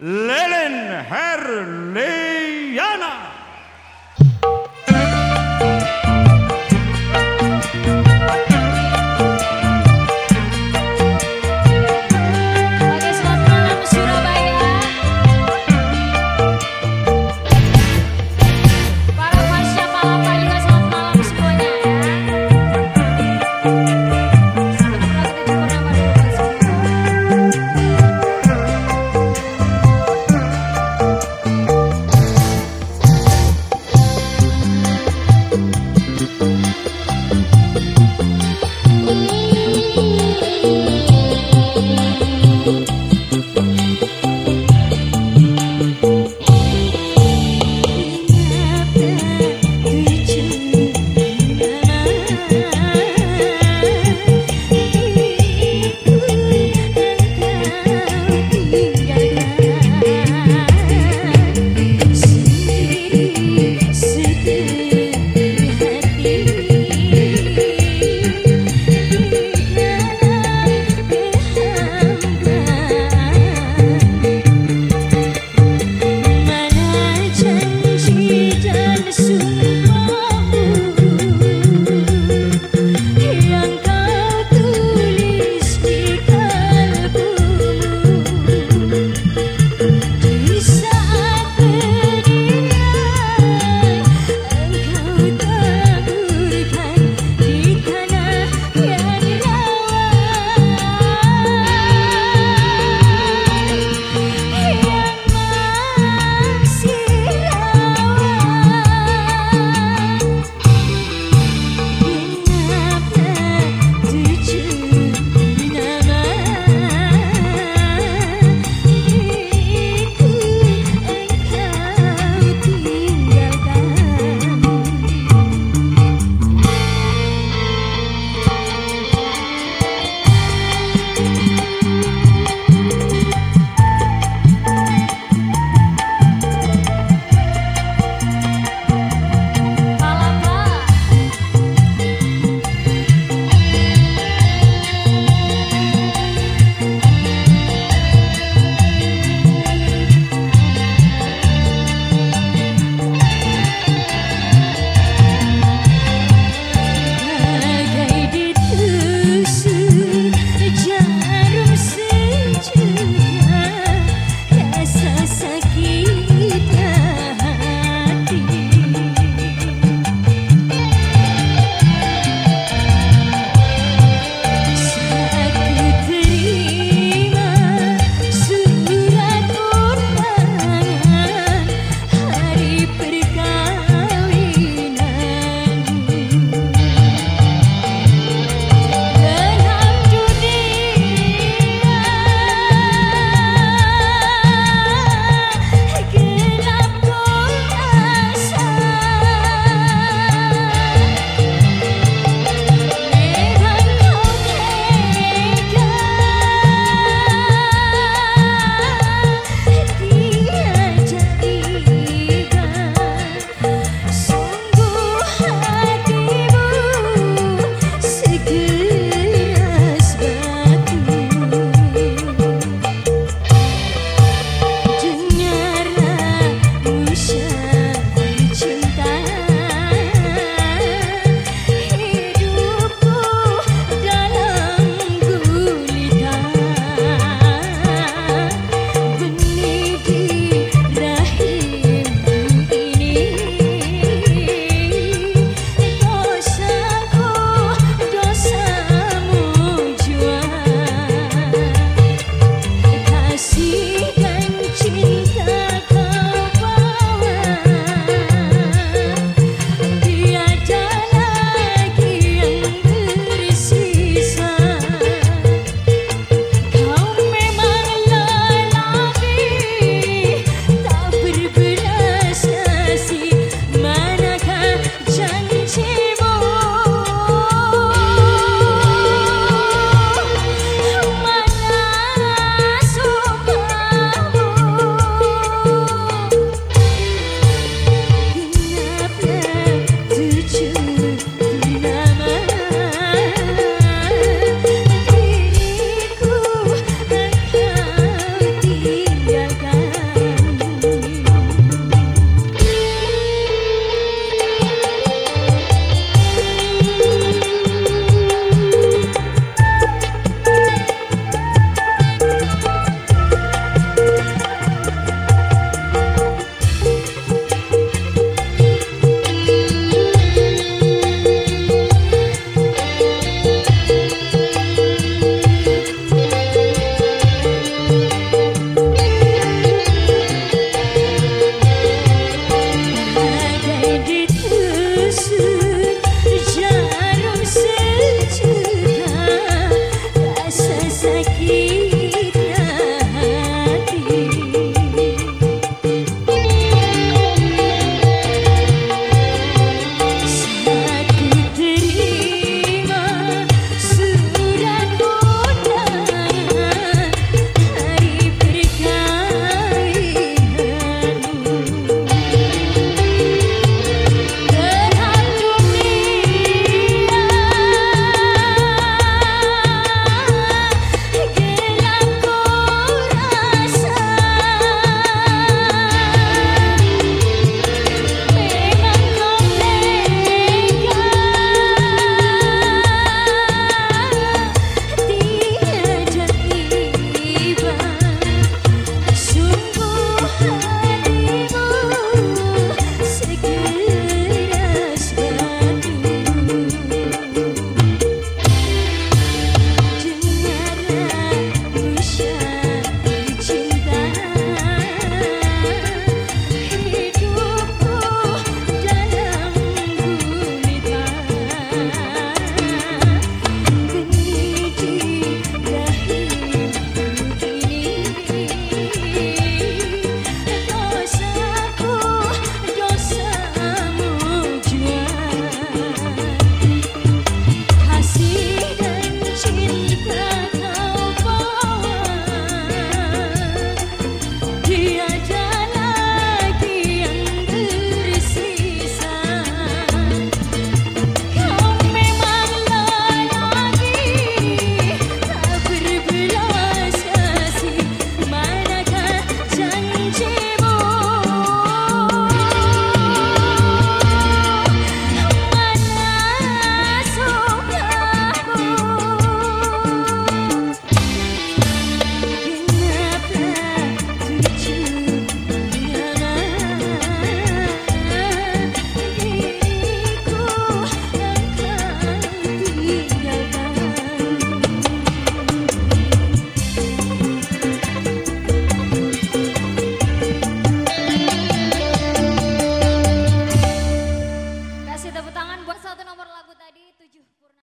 Lelen Herliana.